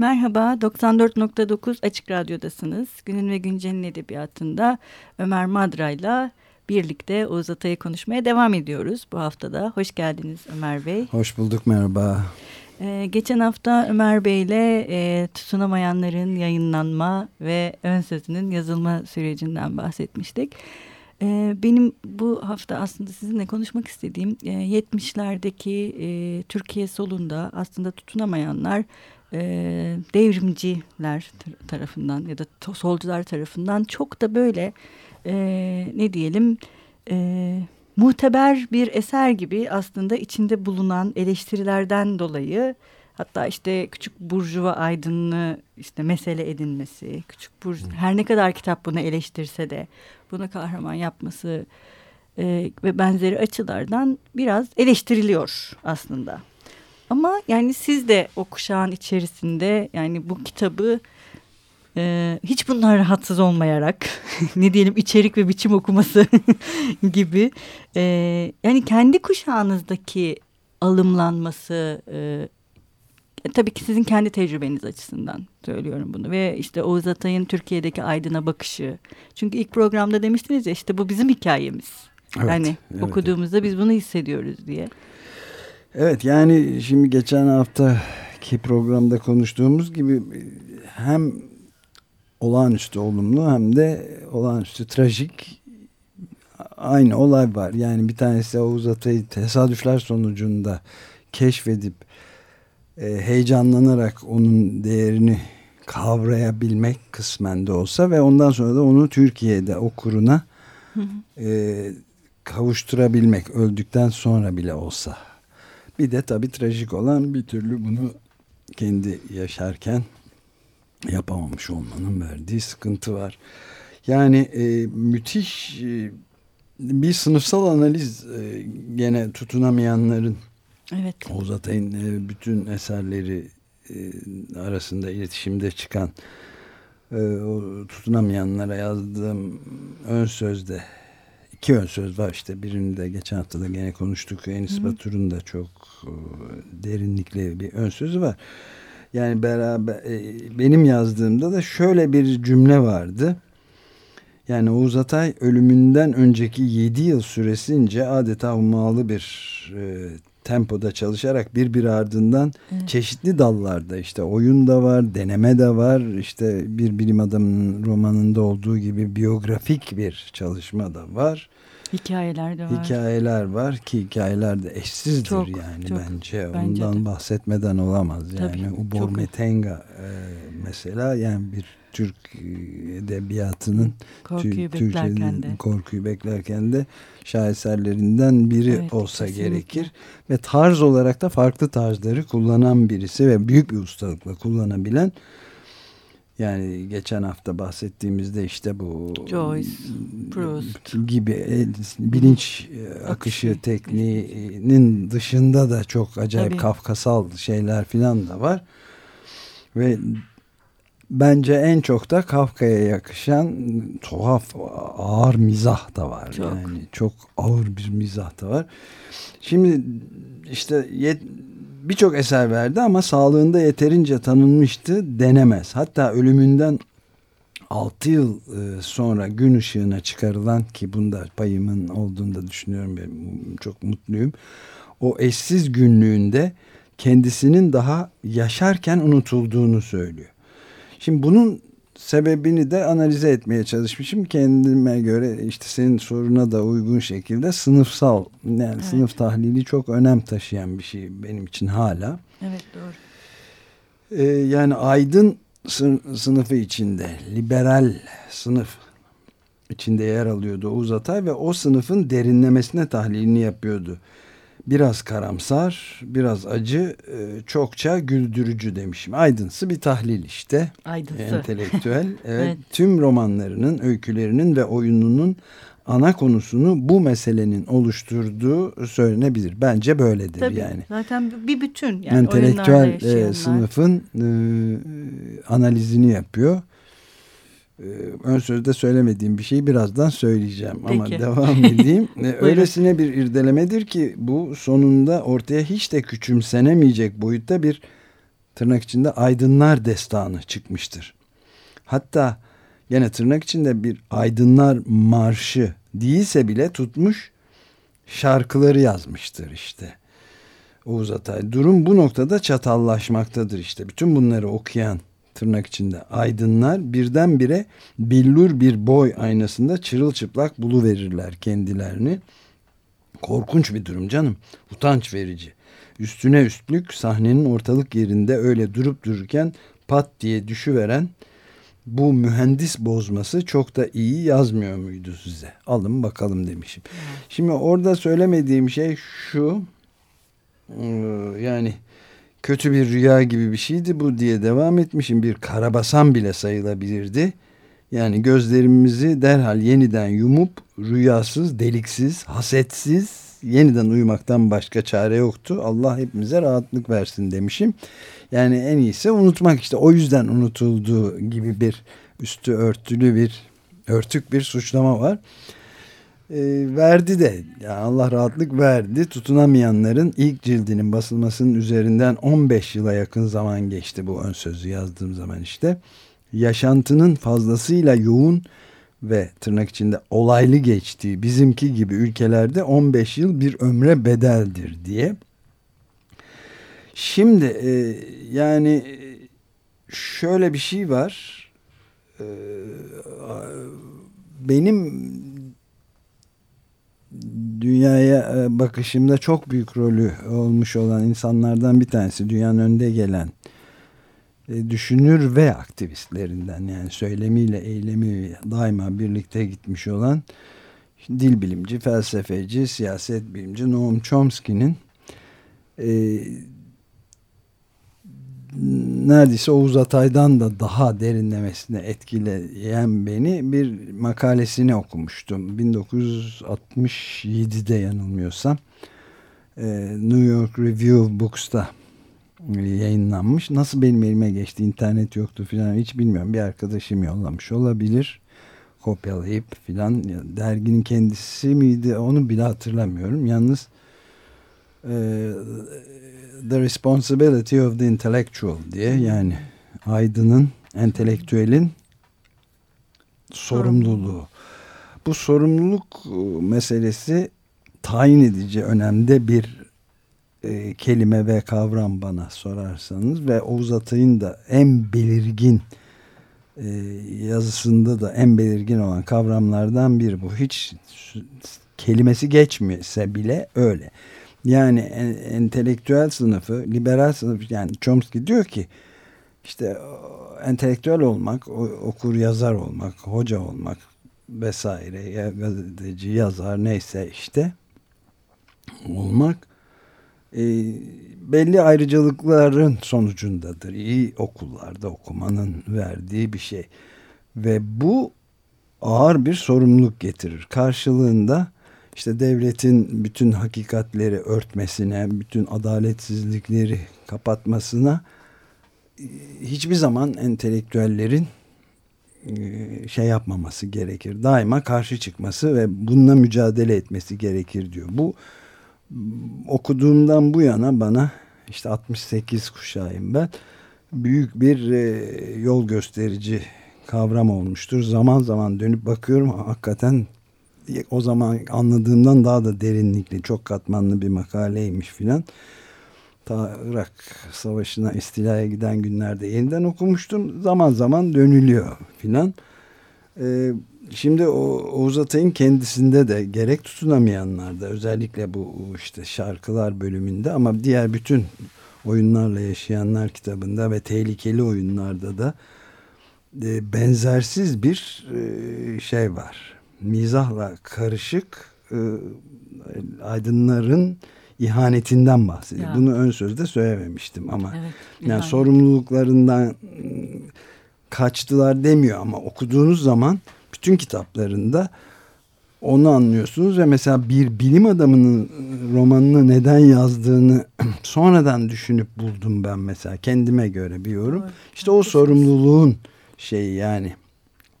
Merhaba, 94.9 Açık Radyo'dasınız. Günün ve Güncel'in edebiyatında Ömer Madra'yla birlikte Oğuz Atay'ı konuşmaya devam ediyoruz bu haftada. Hoş geldiniz Ömer Bey. Hoş bulduk, merhaba. Ee, geçen hafta Ömer Bey ile e, tutunamayanların yayınlanma ve ön sözünün yazılma sürecinden bahsetmiştik. Ee, benim bu hafta aslında sizinle konuşmak istediğim e, 70'lerdeki e, Türkiye solunda aslında tutunamayanlar e, devrimciler tarafından ya da solcular tarafından çok da böyle e, ne diyelim e, muteber bir eser gibi aslında içinde bulunan eleştirilerden dolayı hatta işte küçük burjuva aydınlığı işte mesele edinmesi, küçük burj her ne kadar kitap bunu eleştirse de bunu kahraman yapması e, ve benzeri açılardan biraz eleştiriliyor aslında. Ama yani siz de o kuşağın içerisinde yani bu kitabı e, hiç bundan rahatsız olmayarak ne diyelim içerik ve biçim okuması gibi e, yani kendi kuşağınızdaki alımlanması e, tabii ki sizin kendi tecrübeniz açısından söylüyorum bunu ve işte Oğuz Atay'ın Türkiye'deki aydına bakışı çünkü ilk programda demiştiniz ya işte bu bizim hikayemiz evet, yani evet. okuduğumuzda biz bunu hissediyoruz diye. Evet yani şimdi geçen haftaki programda konuştuğumuz gibi hem olağanüstü olumlu hem de olağanüstü trajik aynı olay var. Yani bir tanesi Oğuz Atay'ı tesadüfler sonucunda keşfedip e, heyecanlanarak onun değerini kavrayabilmek kısmen de olsa ve ondan sonra da onu Türkiye'de okuruna e, kavuşturabilmek öldükten sonra bile olsa bir de tabii trajik olan bir türlü bunu kendi yaşarken yapamamış olmanın verdiği sıkıntı var. Yani e, müthiş e, bir sınıfsal analiz e, gene tutunamayanların evet. Oğuz Atay'ın e, bütün eserleri e, arasında iletişimde çıkan e, o tutunamayanlara yazdığım ön sözde iki ön söz var işte birini de geçen hafta da gene konuştuk Enis Batur'un da çok e, derinlikli bir ön sözü var. Yani beraber e, benim yazdığımda da şöyle bir cümle vardı. Yani Oğuz Atay ölümünden önceki 7 yıl süresince adeta ummalı bir e, tempoda çalışarak bir bir ardından evet. çeşitli dallarda işte oyun da var, deneme de var. işte bir bilim adamının romanında olduğu gibi biyografik bir çalışma da var. Hikayeler de var. Hikayeler var ki hikayeler de eşsizdir çok, yani çok, bence. bence. Ondan de. bahsetmeden olamaz. Yani Tabii, Ubor Metenga e, mesela yani bir Türk edebiyatının korkuyu beklerken de korkuyu beklerken de şaheserlerinden biri evet, olsa kesinlikle. gerekir ve tarz olarak da farklı tarzları kullanan birisi ve büyük bir ustalıkla kullanabilen yani geçen hafta bahsettiğimizde işte bu Joyce, Proust gibi bilinç e, akışı tekniğinin dışında da çok acayip Tabii. kafkasal şeyler filan da var. Ve bence en çok da Kafka'ya yakışan tuhaf ağır mizah da var. Çok. Yani çok ağır bir mizah da var. Şimdi işte birçok eser verdi ama sağlığında yeterince tanınmıştı denemez. Hatta ölümünden 6 yıl e, sonra gün ışığına çıkarılan ki bunda payımın olduğunu da düşünüyorum ben çok mutluyum. O eşsiz günlüğünde kendisinin daha yaşarken unutulduğunu söylüyor. Şimdi bunun sebebini de analize etmeye çalışmışım. Kendime göre işte senin soruna da uygun şekilde sınıfsal yani evet. sınıf tahlili çok önem taşıyan bir şey benim için hala. Evet doğru. Ee, yani aydın sınıfı içinde liberal sınıf içinde yer alıyordu Oğuz Atay ve o sınıfın derinlemesine tahlilini yapıyordu biraz karamsar, biraz acı, e, çokça güldürücü demişim. Aydınsı bir tahlil işte. Aydınsı. Entelektüel. Evet, evet. Tüm romanlarının, öykülerinin ve oyununun ana konusunu bu meselenin oluşturduğu söylenebilir. Bence böyledir Tabii, yani. Zaten bir bütün. Yani Entelektüel e, sınıfın e, analizini yapıyor. Ee, ön sözde söylemediğim bir şeyi birazdan söyleyeceğim Peki. ama devam edeyim. Ee, öylesine bir irdelemedir ki bu sonunda ortaya hiç de küçümsenemeyecek boyutta bir tırnak içinde aydınlar destanı çıkmıştır. Hatta gene tırnak içinde bir aydınlar marşı değilse bile tutmuş şarkıları yazmıştır işte. Oğuz Atay. Durum bu noktada çatallaşmaktadır işte. Bütün bunları okuyan tırnak içinde aydınlar birdenbire billur bir boy aynasında çırılçıplak buluverirler kendilerini. Korkunç bir durum canım. Utanç verici. Üstüne üstlük sahnenin ortalık yerinde öyle durup dururken pat diye düşüveren bu mühendis bozması çok da iyi yazmıyor muydu size? Alın bakalım demişim. Şimdi orada söylemediğim şey şu. Ee, yani kötü bir rüya gibi bir şeydi bu diye devam etmişim. Bir karabasan bile sayılabilirdi. Yani gözlerimizi derhal yeniden yumup rüyasız, deliksiz, hasetsiz yeniden uyumaktan başka çare yoktu. Allah hepimize rahatlık versin demişim. Yani en iyisi unutmak işte o yüzden unutulduğu gibi bir üstü örtülü bir örtük bir suçlama var. E, verdi de yani Allah rahatlık verdi. Tutunamayanların ilk cildinin basılmasının üzerinden 15 yıla yakın zaman geçti bu ön sözü yazdığım zaman işte. Yaşantının fazlasıyla yoğun ve tırnak içinde olaylı geçtiği bizimki gibi ülkelerde 15 yıl bir ömre bedeldir diye. Şimdi e, yani şöyle bir şey var. E, benim dünyaya e, bakışımda çok büyük rolü olmuş olan insanlardan bir tanesi. Dünyanın önde gelen e, düşünür ve aktivistlerinden yani söylemiyle eylemi daima birlikte gitmiş olan dil bilimci, felsefeci, siyaset bilimci Noam Chomsky'nin e, neredeyse Oğuz Atay'dan da daha derinlemesine etkileyen beni bir makalesini okumuştum. 1967'de yanılmıyorsam e, New York Review Books'ta yayınlanmış. Nasıl benim elime geçti internet yoktu filan hiç bilmiyorum. Bir arkadaşım yollamış olabilir. Kopyalayıp filan derginin kendisi miydi onu bile hatırlamıyorum. Yalnız e, The Responsibility of the Intellectual diye yani aydının, entelektüelin sorumluluğu. Bu sorumluluk meselesi tayin edici önemde bir e, kelime ve kavram bana sorarsanız ve Oğuz Atay'ın da en belirgin e, yazısında da en belirgin olan kavramlardan biri bu. Hiç kelimesi geçmiyorsa bile öyle. Yani en, entelektüel sınıfı, liberal sınıf yani Chomsky diyor ki işte entelektüel olmak, okur yazar olmak, hoca olmak vesaire, ya gazeteci, yazar neyse işte olmak e, belli ayrıcalıkların sonucundadır. İyi okullarda okumanın verdiği bir şey. Ve bu ağır bir sorumluluk getirir. Karşılığında işte devletin bütün hakikatleri örtmesine, bütün adaletsizlikleri kapatmasına e, hiçbir zaman entelektüellerin e, şey yapmaması gerekir. Daima karşı çıkması ve bununla mücadele etmesi gerekir diyor. Bu okuduğumdan bu yana bana işte 68 kuşağıyım ben büyük bir e, yol gösterici kavram olmuştur. Zaman zaman dönüp bakıyorum hakikaten o zaman anladığımdan daha da derinlikli çok katmanlı bir makaleymiş filan. Ta Irak Savaşı'na istilaya giden günlerde yeniden okumuştum. Zaman zaman dönülüyor filan. Ee, Şimdi o Oğuz Atay'ın kendisinde de gerek tutunamayanlarda özellikle bu işte şarkılar bölümünde ama diğer bütün oyunlarla yaşayanlar kitabında ve tehlikeli oyunlarda da e, benzersiz bir e, şey var. Mizahla karışık e, aydınların ihanetinden bahsediyor. Ya. Bunu ön sözde söylememiştim ama evet, yani sorumluluklarından kaçtılar demiyor ama okuduğunuz zaman bütün kitaplarında onu anlıyorsunuz ve mesela bir bilim adamının romanını neden yazdığını sonradan düşünüp buldum ben mesela kendime göre bir yorum. Evet, işte o sorumluluğun şeyi yani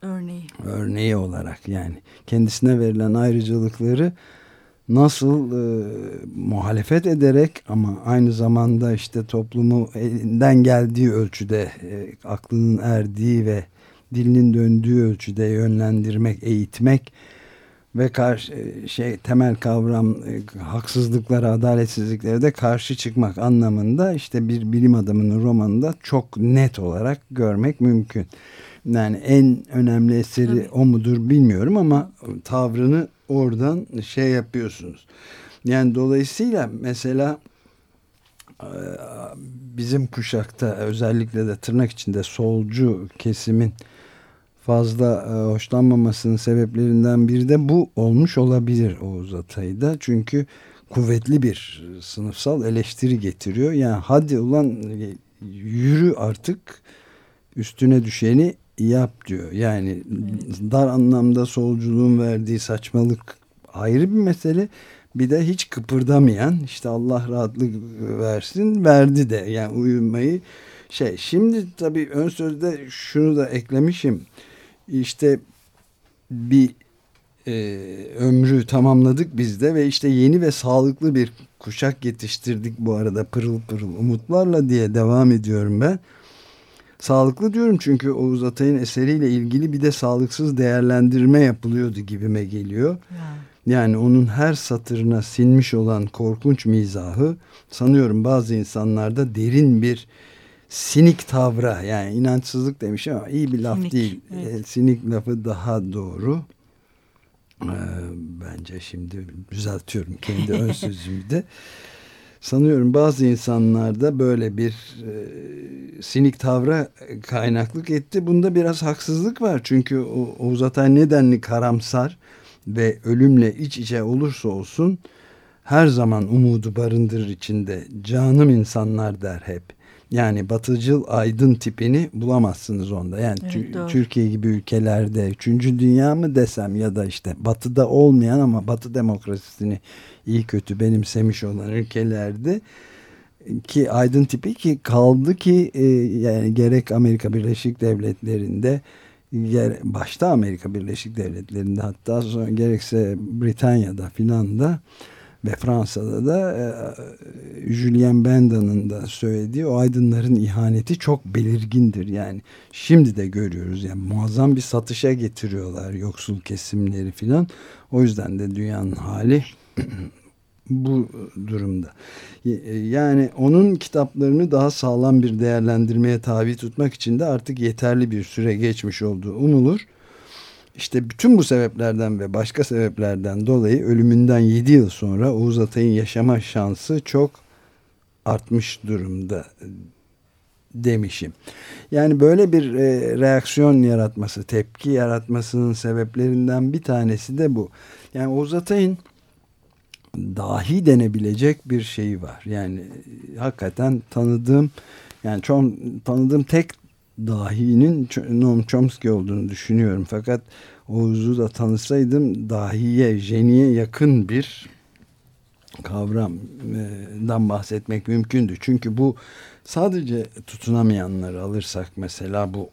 örneği. Örneği olarak yani kendisine verilen ayrıcalıkları nasıl e, muhalefet ederek ama aynı zamanda işte toplumu elinden geldiği ölçüde e, aklının erdiği ve dilinin döndüğü ölçüde yönlendirmek, eğitmek ve karşı e, şey temel kavram e, haksızlıklara, adaletsizliklere de karşı çıkmak anlamında işte bir bilim adamının romanında çok net olarak görmek mümkün. Yani en önemli eseri Tabii. o mudur bilmiyorum ama tavrını oradan şey yapıyorsunuz. Yani dolayısıyla mesela e, bizim kuşakta özellikle de tırnak içinde solcu kesimin fazla e, hoşlanmamasının sebeplerinden biri de bu olmuş olabilir Oğuz Atay'da. Çünkü kuvvetli bir sınıfsal eleştiri getiriyor. Yani hadi ulan yürü artık üstüne düşeni yap diyor. Yani evet. dar anlamda solculuğun verdiği saçmalık ayrı bir mesele. Bir de hiç kıpırdamayan işte Allah rahatlık versin verdi de yani uyumayı şey. Şimdi tabii ön sözde şunu da eklemişim. İşte bir e, ömrü tamamladık biz de ve işte yeni ve sağlıklı bir kuşak yetiştirdik bu arada pırıl pırıl umutlarla diye devam ediyorum ben. Sağlıklı diyorum çünkü Oğuz Atay'ın eseriyle ilgili bir de sağlıksız değerlendirme yapılıyordu gibime geliyor. Yani onun her satırına sinmiş olan korkunç mizahı sanıyorum bazı insanlarda derin bir sinik tavra yani inançsızlık demiş ama iyi bir laf sinik, değil. Evet. Sinik lafı daha doğru. Ee, bence şimdi düzeltiyorum kendi ön sözümü de. Sanıyorum bazı insanlarda böyle bir e, sinik tavra kaynaklık etti. Bunda biraz haksızlık var. Çünkü o, Oğuz Atay nedenli karamsar ve ölümle iç içe olursa olsun her zaman umudu barındırır içinde. Canım insanlar der hep. Yani batıcıl aydın tipini bulamazsınız onda. Yani evet, Türkiye gibi ülkelerde üçüncü dünya mı desem ya da işte batıda olmayan ama batı demokrasisini iyi kötü benimsemiş olan ülkelerde ki aydın tipi ki kaldı ki e, yani gerek Amerika Birleşik Devletleri'nde ger, başta Amerika Birleşik Devletleri'nde hatta sonra gerekse Britanya'da filan da ve Fransa'da da e, Julien Benda'nın da söylediği o aydınların ihaneti çok belirgindir. Yani şimdi de görüyoruz yani muazzam bir satışa getiriyorlar yoksul kesimleri filan. O yüzden de dünyanın hali bu durumda. Yani onun kitaplarını daha sağlam bir değerlendirmeye tabi tutmak için de artık yeterli bir süre geçmiş olduğu umulur. İşte bütün bu sebeplerden ve başka sebeplerden dolayı ölümünden 7 yıl sonra Oğuz Atay'ın yaşama şansı çok artmış durumda demişim. Yani böyle bir e, reaksiyon yaratması, tepki yaratmasının sebeplerinden bir tanesi de bu. Yani Oğuz Atay'ın dahi denebilecek bir şeyi var. Yani e, hakikaten tanıdığım yani çok tanıdığım tek dahinin Noam Chomsky olduğunu düşünüyorum. Fakat Oğuz'u da tanısaydım dahiye, jeniye yakın bir kavramdan bahsetmek mümkündü. Çünkü bu sadece tutunamayanları alırsak mesela bu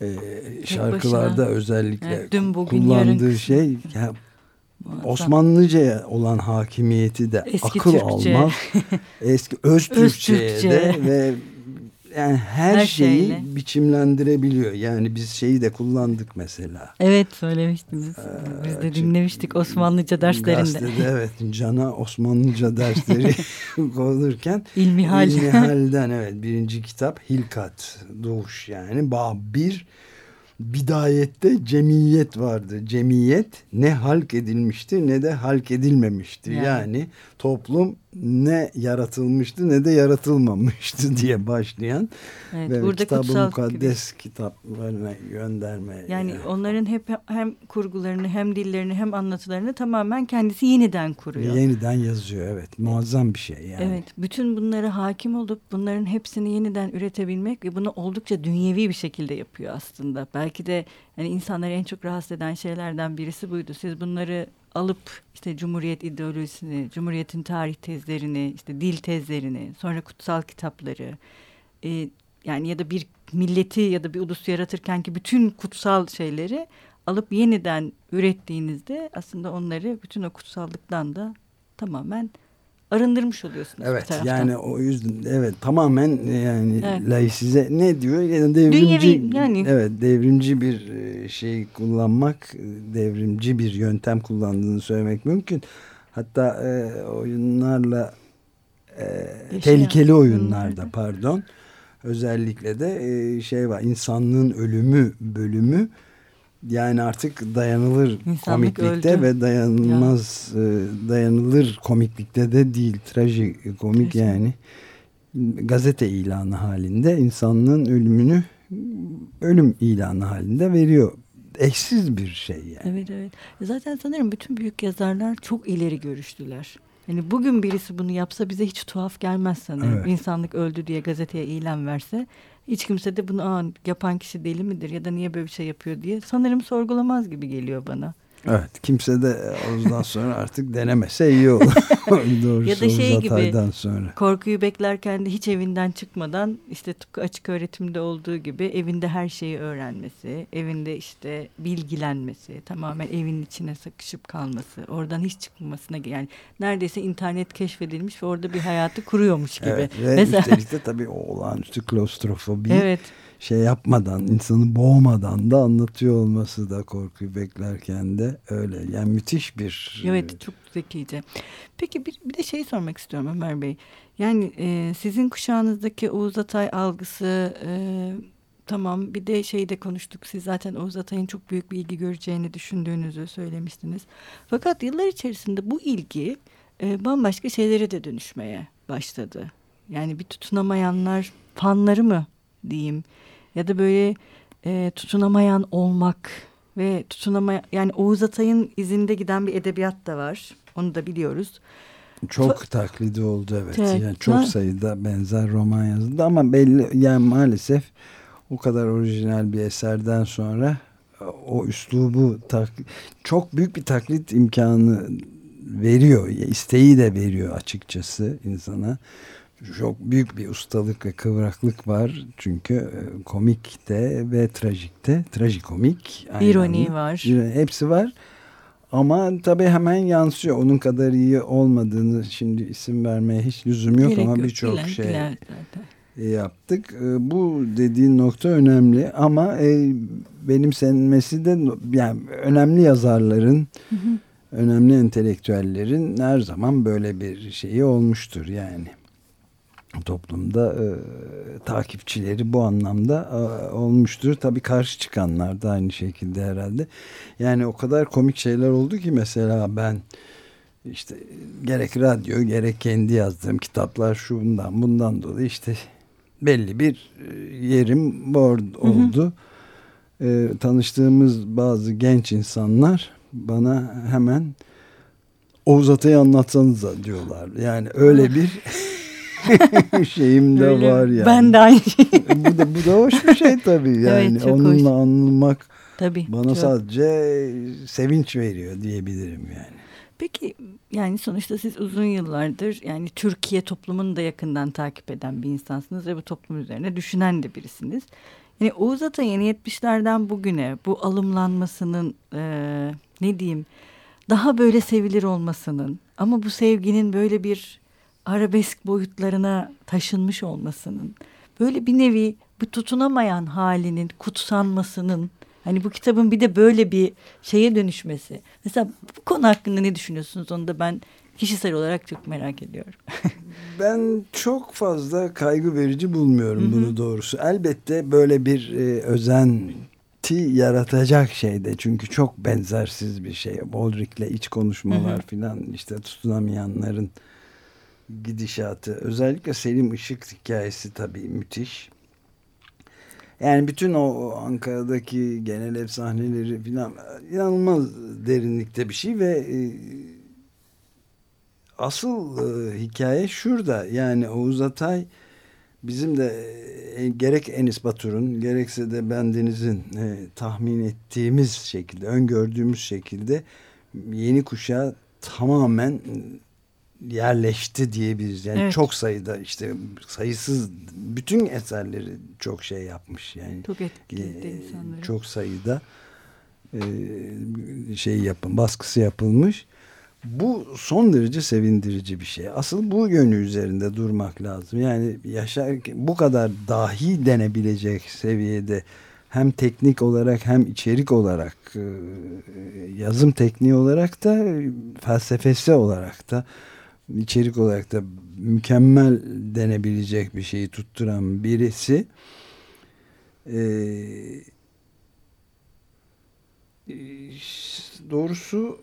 e, şarkılarda özellikle evet, dün, bugün, kullandığı yarın... şey ya, Osmanlıca'ya olan hakimiyeti de Eski akıl Türkçe. almaz. Eski öz Türkçe'ye Türkçe. de ve yani her, her şeyi şeyle. biçimlendirebiliyor. Yani biz şeyi de kullandık mesela. Evet söylemiştiniz. Ee, biz de dinlemiştik Osmanlıca derslerinde. Gazetede evet Cana Osmanlıca dersleri konulurken. İlmihal. İlmihal'den evet birinci kitap Hilkat Doğuş yani Bab bir bidayette cemiyet vardı. Cemiyet ne halk edilmişti ne de halk edilmemişti. Yani, yani toplum ne yaratılmıştı ne de yaratılmamıştı diye başlayan evet, ve burada kitabı mukaddes gibi. kitaplarına gönderme. Yani, yani onların hep hem kurgularını hem dillerini hem anlatılarını tamamen kendisi yeniden kuruyor. Yeniden yazıyor evet muazzam bir şey yani. Evet bütün bunlara hakim olup bunların hepsini yeniden üretebilmek ve bunu oldukça dünyevi bir şekilde yapıyor aslında. Belki de yani insanları en çok rahatsız eden şeylerden birisi buydu. Siz bunları alıp işte Cumhuriyet ideolojisini, Cumhuriyet'in tarih tezlerini, işte dil tezlerini, sonra kutsal kitapları, e, yani ya da bir milleti ya da bir ulus yaratırken ki bütün kutsal şeyleri alıp yeniden ürettiğinizde aslında onları bütün o kutsallıktan da tamamen arındırmış oluyorsunuz evet, bir taraftan. Yani o yüzden evet tamamen yani evet. laisize ne diyor yani devrimci Dünyevi, yani evet devrimci bir e, şey kullanmak devrimci bir yöntem kullandığını söylemek mümkün. Hatta e, oyunlarla e, tehlikeli oyunlarda pardon özellikle de e, şey var insanlığın ölümü bölümü yani artık dayanılır İnsanlık komiklikte öldü. ve dayanılmaz ya. E, dayanılır komiklikte de değil trajik komik Kesin. yani gazete ilanı halinde insanlığın ölümünü ölüm ilanı halinde veriyor eşsiz bir şey yani. Evet evet. Zaten sanırım bütün büyük yazarlar çok ileri görüştüler. Yani bugün birisi bunu yapsa bize hiç tuhaf gelmez sanırım. Evet. İnsanlık öldü diye gazeteye ilan verse hiç kimse de bunu Aa, yapan kişi deli midir ya da niye böyle bir şey yapıyor diye sanırım sorgulamaz gibi geliyor bana. Evet kimse de ondan sonra artık denemese iyi olur. Doğrusu ya da şey gibi sonra. korkuyu beklerken de hiç evinden çıkmadan işte tıpkı açık öğretimde olduğu gibi evinde her şeyi öğrenmesi, evinde işte bilgilenmesi, tamamen evin içine sıkışıp kalması, oradan hiç çıkmamasına yani neredeyse internet keşfedilmiş ve orada bir hayatı kuruyormuş gibi. Evet, ve Mesela, üstelik de tabii o olağanüstü klostrofobi. Evet şey yapmadan, insanı boğmadan da anlatıyor olması da korkuyu beklerken de öyle. Yani müthiş bir... Evet, çok zekice. Peki bir, bir de şey sormak istiyorum Ömer Bey. Yani e, sizin kuşağınızdaki Oğuz Atay algısı... E, tamam bir de şeyde konuştuk. Siz zaten Oğuz Atay'ın çok büyük bir ilgi göreceğini düşündüğünüzü söylemiştiniz. Fakat yıllar içerisinde bu ilgi e, bambaşka şeylere de dönüşmeye başladı. Yani bir tutunamayanlar fanları mı diyeyim ya da böyle e, tutunamayan olmak ve tutunama yani Oğuz Atay'ın izinde giden bir edebiyat da var. Onu da biliyoruz. Çok Fa taklidi oldu evet. evet. Yani çok sayıda benzer roman yazıldı ama belli yani maalesef o kadar orijinal bir eserden sonra o üslubu çok büyük bir taklit imkanı veriyor. isteği de veriyor açıkçası insana çok büyük bir ustalık ve kıvraklık var. Çünkü e, komikte ve trajikte, trajikomik. İroni var. Hepsi var. Ama tabii hemen yansıyor. Onun kadar iyi olmadığını şimdi isim vermeye hiç lüzum yok Gerek ama birçok şey bilen yaptık. E, bu dediğin nokta önemli ama e, benimsenmesi de yani önemli yazarların hı hı. önemli entelektüellerin her zaman böyle bir şeyi olmuştur yani toplumda e, takipçileri bu anlamda e, olmuştur. Tabii karşı çıkanlar da aynı şekilde herhalde. Yani o kadar komik şeyler oldu ki mesela ben işte gerek radyo gerek kendi yazdığım kitaplar şundan bundan dolayı işte belli bir e, yerim board oldu. Hı hı. E, tanıştığımız bazı genç insanlar bana hemen Oğuz Atay'ı anlatsanıza diyorlar. Yani öyle bir şeyim de Öyle, var yani. Ben de aynı şey. bu da bu da hoş bir şey tabii yani. Evet, Onunla hoş. anılmak tabii, bana çok. sadece sevinç veriyor diyebilirim yani. Peki yani sonuçta siz uzun yıllardır yani Türkiye toplumunu da yakından takip eden bir insansınız ve bu toplum üzerine düşünen de birisiniz. Yani Oğuz Atay'ın 70'lerden bugüne bu alımlanmasının e, ne diyeyim daha böyle sevilir olmasının ama bu sevginin böyle bir arabesk boyutlarına taşınmış olmasının böyle bir nevi bu tutunamayan halinin kutsanmasının hani bu kitabın bir de böyle bir şeye dönüşmesi. Mesela bu konu hakkında ne düşünüyorsunuz? Onu da ben kişisel olarak çok merak ediyorum. ben çok fazla kaygı verici bulmuyorum bunu doğrusu. Elbette böyle bir e, özenti yaratacak şeyde. Çünkü çok benzersiz bir şey. Boldrick'le iç konuşmalar filan işte tutunamayanların gidişatı. Özellikle Selim Işık hikayesi tabii müthiş. Yani bütün o Ankara'daki genel ev sahneleri falan inanılmaz derinlikte bir şey ve e, asıl e, hikaye şurada. Yani Oğuz Atay bizim de e, gerek Enis Batur'un gerekse de bendenizin e, tahmin ettiğimiz şekilde, öngördüğümüz şekilde yeni kuşağı tamamen yerleşti diyebiliriz. Yani evet. çok sayıda işte sayısız bütün eserleri çok şey yapmış yani. Çok etkiledi e, insanları. Çok sayıda e, şey yapın baskısı yapılmış. Bu son derece sevindirici bir şey. Asıl bu yönü üzerinde durmak lazım. Yani yaşarken bu kadar dahi denebilecek seviyede hem teknik olarak hem içerik olarak e, yazım tekniği olarak da felsefesi olarak da içerik olarak da mükemmel denebilecek bir şeyi tutturan birisi e, doğrusu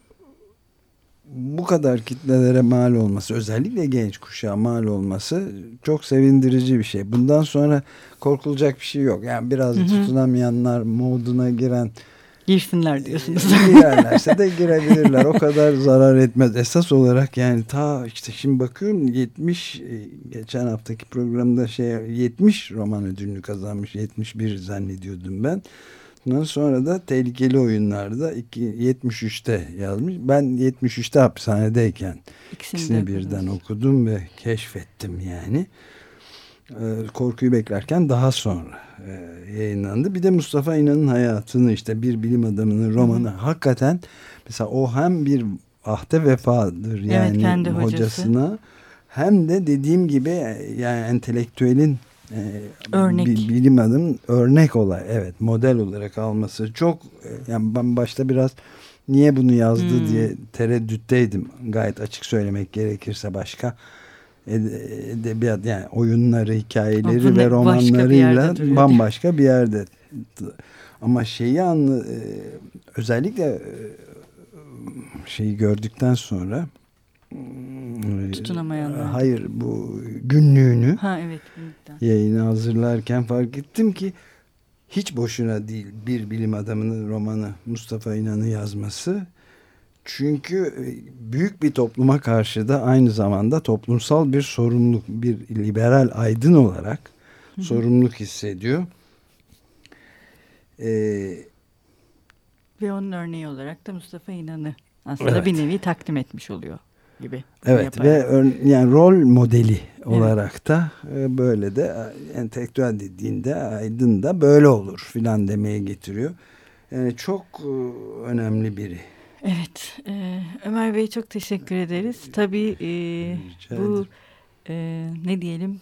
bu kadar kitlelere mal olması özellikle genç kuşağa mal olması çok sevindirici bir şey. Bundan sonra korkulacak bir şey yok. Yani biraz hı hı. tutunamayanlar moduna giren girsinler diyorsunuz. Girerlerse de girebilirler. O kadar zarar etmez. Esas olarak yani ta işte şimdi bakıyorum 70 e, geçen haftaki programda şey 70 roman ödülünü kazanmış. 71 zannediyordum ben. Ondan sonra da tehlikeli oyunlarda 73'te yazmış. Ben 73'te hapishanedeyken ikisini, ikisini birden okudum ve keşfettim yani. Ee, korkuyu beklerken daha sonra e, yayınlandı. Bir de Mustafa İnan'ın hayatını işte bir bilim adamının romanı Hı. hakikaten mesela o hem bir ahde vefadır yani evet, kendi hocasına hocası. hem de dediğim gibi e, yani entelektüelin e, örnek. bilim adamın örnek olay evet model olarak alması çok yani ben başta biraz niye bunu yazdı hmm. diye tereddütteydim gayet açık söylemek gerekirse başka edebiyat yani oyunları hikayeleri ve romanlarıyla başka bambaşka bir yerde ama şeyi anlı e, özellikle şeyi gördükten sonra tutunamayanlar. Hayır bu günlüğünü ha, evet, yayını hazırlarken fark ettim ki hiç boşuna değil bir bilim adamının romanı Mustafa İnan'ı yazması. Çünkü e, büyük bir topluma karşı da aynı zamanda toplumsal bir sorumluluk, bir liberal aydın olarak Hı -hı. sorumluluk hissediyor. Ee, Ve onun örneği olarak da Mustafa İnan'ı aslında evet. bir nevi takdim etmiş oluyor gibi. Evet ve yani rol modeli olarak evet. da e, böyle de entelektüel dediğinde aydın da böyle olur filan demeye getiriyor. Yani çok e, önemli biri. Evet e, Ömer Bey çok teşekkür ederiz. Tabii e, bu e, ne diyelim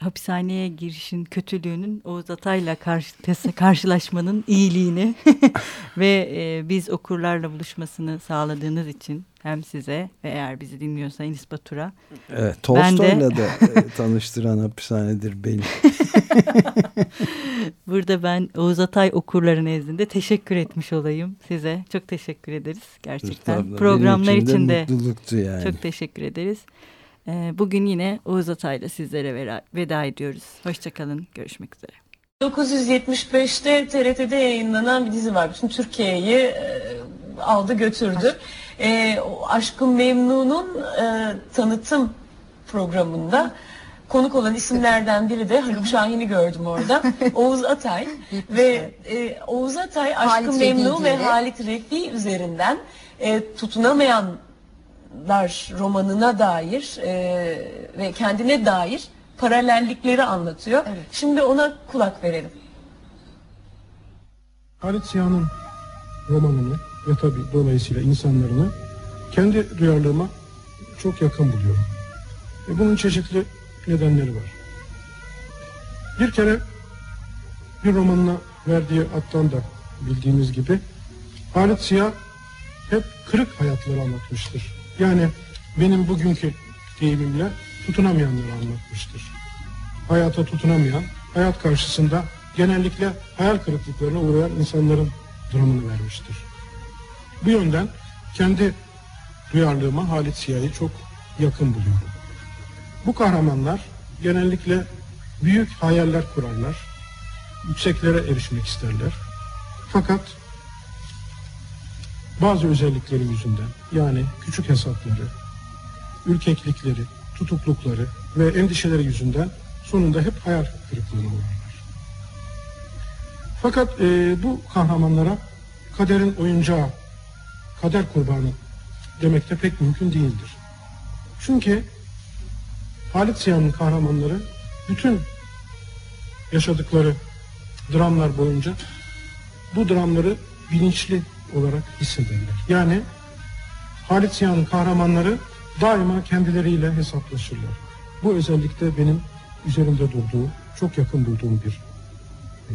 hapishaneye girişin kötülüğünün Oğuz Atay'la karşı, karşılaşmanın iyiliğini ve e, biz okurlarla buluşmasını sağladığınız için hem size ve eğer bizi dinliyorsa Enis Batur'a. Evet, Tolstoy'la de... da e, tanıştıran hapishanedir beni. Burada ben Oğuz Atay okurları nezdinde teşekkür etmiş olayım size. Çok teşekkür ederiz gerçekten. Programlar için de mutluluktu yani. çok teşekkür ederiz. Ee, bugün yine Oğuz Atay'la sizlere veda ediyoruz. Hoşçakalın, görüşmek üzere. 1975'te TRT'de yayınlanan bir dizi var. Bütün Türkiye'yi e, aldı götürdü. E, Aşkın Memnun'un e, tanıtım programında konuk olan isimlerden biri de Haluk Şahin'i gördüm orada. Oğuz Atay ve e, Oğuz Atay Aşkın Memnun ve Halit Refi üzerinden e, tutunamayan Lar romanına dair e, ve kendine dair paralellikleri anlatıyor. Evet. Şimdi ona kulak verelim. Halit Siyah'ın romanını ve tabi dolayısıyla insanlarını kendi duyarlılığıma çok yakın buluyorum. E bunun çeşitli nedenleri var. Bir kere bir romanına verdiği attan da bildiğiniz gibi Halit Siyah hep kırık hayatları anlatmıştır. Yani benim bugünkü deyimimle tutunamayanları anlatmıştır. Hayata tutunamayan, hayat karşısında genellikle hayal kırıklıklarına uğrayan insanların durumunu vermiştir. Bu yönden kendi duyarlılığıma Halit Siyah'ı çok yakın buluyorum. Bu kahramanlar genellikle büyük hayaller kurarlar, yükseklere erişmek isterler. Fakat bazı özellikleri yüzünden yani küçük hesapları, ürkeklikleri, tutuklukları ve endişeleri yüzünden sonunda hep hayal kırıklığına uğrarlar. Fakat e, bu kahramanlara kaderin oyuncağı, kader kurbanı demek de pek mümkün değildir. Çünkü Halit Siyah'ın kahramanları bütün yaşadıkları dramlar boyunca bu dramları bilinçli olarak hissederler. Yani Halit Ziya'nın kahramanları daima kendileriyle hesaplaşırlar. Bu özellikle benim üzerimde durduğu, çok yakın bulduğum bir e,